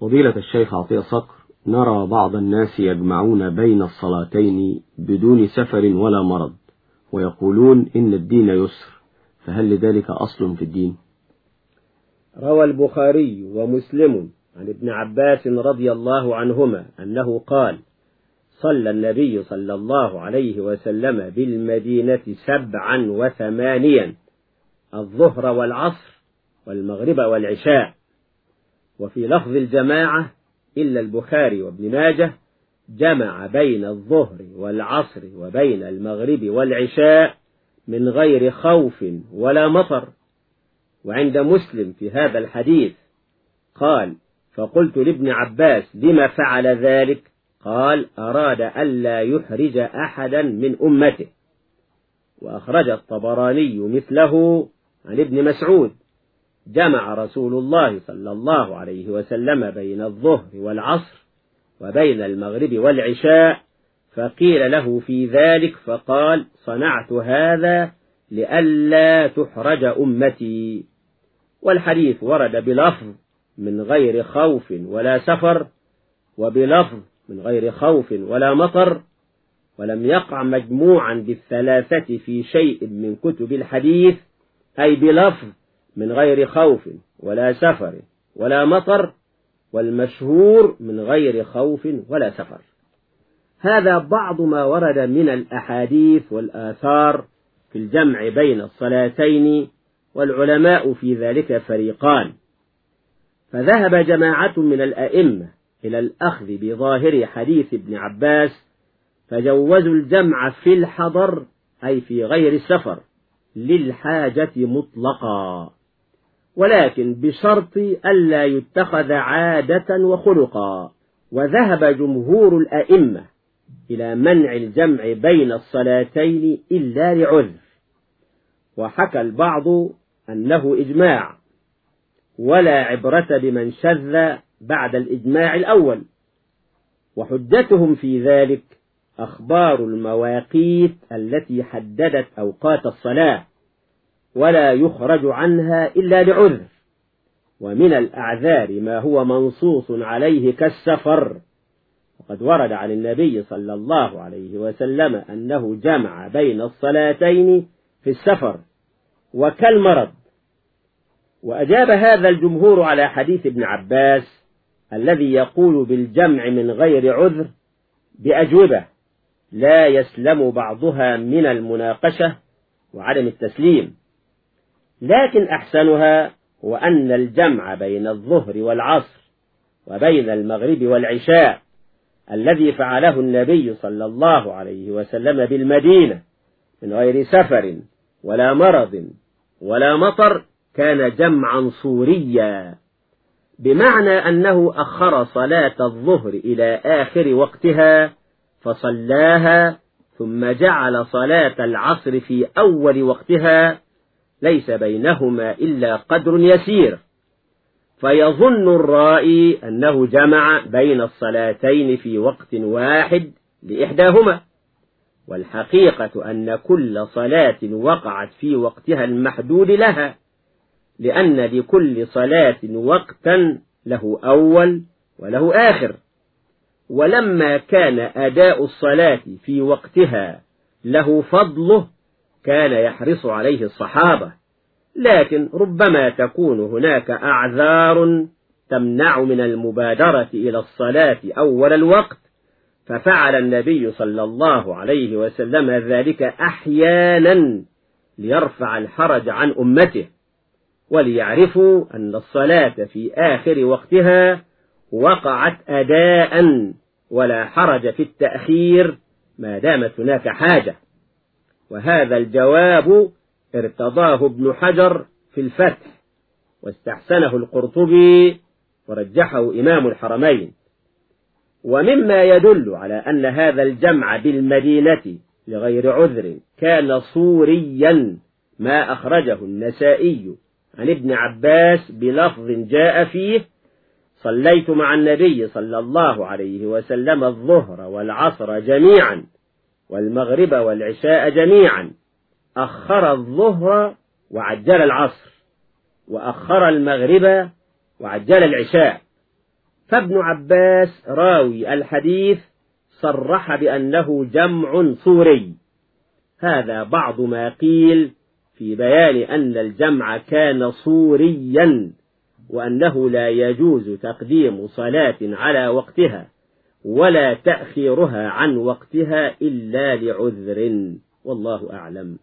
فضيلة الشيخ عطية صقر نرى بعض الناس يجمعون بين الصلاتين بدون سفر ولا مرض ويقولون إن الدين يسر فهل لذلك أصل في الدين؟ روى البخاري ومسلم عن ابن عباس رضي الله عنهما أنه قال صلى النبي صلى الله عليه وسلم بالمدينة سبعا وثمانيا الظهر والعصر والمغرب والعشاء وفي لفظ الجماعة إلا البخاري وابن ماجه جمع بين الظهر والعصر وبين المغرب والعشاء من غير خوف ولا مطر. وعند مسلم في هذا الحديث قال فقلت لابن عباس لما فعل ذلك؟ قال أراد ألا يحرج أحدا من أمته. وأخرج الطبراني مثله عن ابن مسعود. جمع رسول الله صلى الله عليه وسلم بين الظهر والعصر وبين المغرب والعشاء فقيل له في ذلك فقال صنعت هذا لئلا تحرج أمتي. والحديث ورد بلفظ من غير خوف ولا سفر وبلفظ من غير خوف ولا مطر ولم يقع مجموعا بالثلاثة في شيء من كتب الحديث أي بلفظ من غير خوف ولا سفر ولا مطر والمشهور من غير خوف ولا سفر. هذا بعض ما ورد من الأحاديث والآثار في الجمع بين الصلاتين والعلماء في ذلك فريقان. فذهب جماعة من الأئمة إلى الأخذ بظاهر حديث ابن عباس فجوزوا الجمع في الحضر أي في غير السفر للحاجة مطلقا. ولكن بشرط ألا يتخذ عادة وخلقا. وذهب جمهور الأئمة إلى منع الجمع بين الصلاتين إلا لعذر. وحكى البعض أنه إجماع ولا عبرة بمن شذ بعد الإجماع الأول. وحجتهم في ذلك أخبار المواقيت التي حددت أوقات الصلاة. ولا يخرج عنها إلا لعذر ومن الأعذار ما هو منصوص عليه كالسفر. وقد ورد عن النبي صلى الله عليه وسلم أنه جمع بين الصلاتين في السفر وكالمرض. وأجاب هذا الجمهور على حديث ابن عباس الذي يقول بالجمع من غير عذر بأجوبة لا يسلم بعضها من المناقشة وعدم التسليم لكن أحسنها هو أن الجمع بين الظهر والعصر وبين المغرب والعشاء الذي فعله النبي صلى الله عليه وسلم بالمدينة من غير سفر ولا مرض ولا مطر كان جمعا صوريا. بمعنى أنه أخر صلاة الظهر إلى آخر وقتها فصلاها ثم جعل صلاة العصر في أول وقتها ليس بينهما إلا قدر يسير. فيظن الرائي أنه جمع بين الصلاتين في وقت واحد لإحداهما. والحقيقة أن كل صلاة وقعت في وقتها المحدود لها لأن لكل صلاة وقتا له أول وله آخر. ولما كان أداء الصلاة في وقتها له فضله كان يحرص عليه الصحابة لكن ربما تكون هناك أعذار تمنع من المبادرة إلى الصلاة أول الوقت. ففعل النبي صلى الله عليه وسلم ذلك أحيانا ليرفع الحرج عن أمته وليعرفوا أن الصلاة في آخر وقتها وقعت أداء ولا حرج في التأخير ما دامت هناك حاجة. وهذا الجواب ارتضاه ابن حجر في الفتح واستحسنه القرطبي ورجحه إمام الحرمين. ومما يدل على أن هذا الجمع بالمدينة لغير عذر كان صوريا ما أخرجه النسائي عن ابن عباس بلفظ جاء فيه صليت مع النبي صلى الله عليه وسلم الظهر والعصر جميعا والمغرب والعشاء جميعا. أخر الظهر وعجل العصر وأخر المغرب وعجل العشاء. فابن عباس راوي الحديث صرح بأنه جمع صوري. هذا بعض ما قيل في بيان أن الجمع كان صوريا وأنه لا يجوز تقديم صلاة على وقتها. ولا تأخيرها عن وقتها إلا لعذر والله أعلم.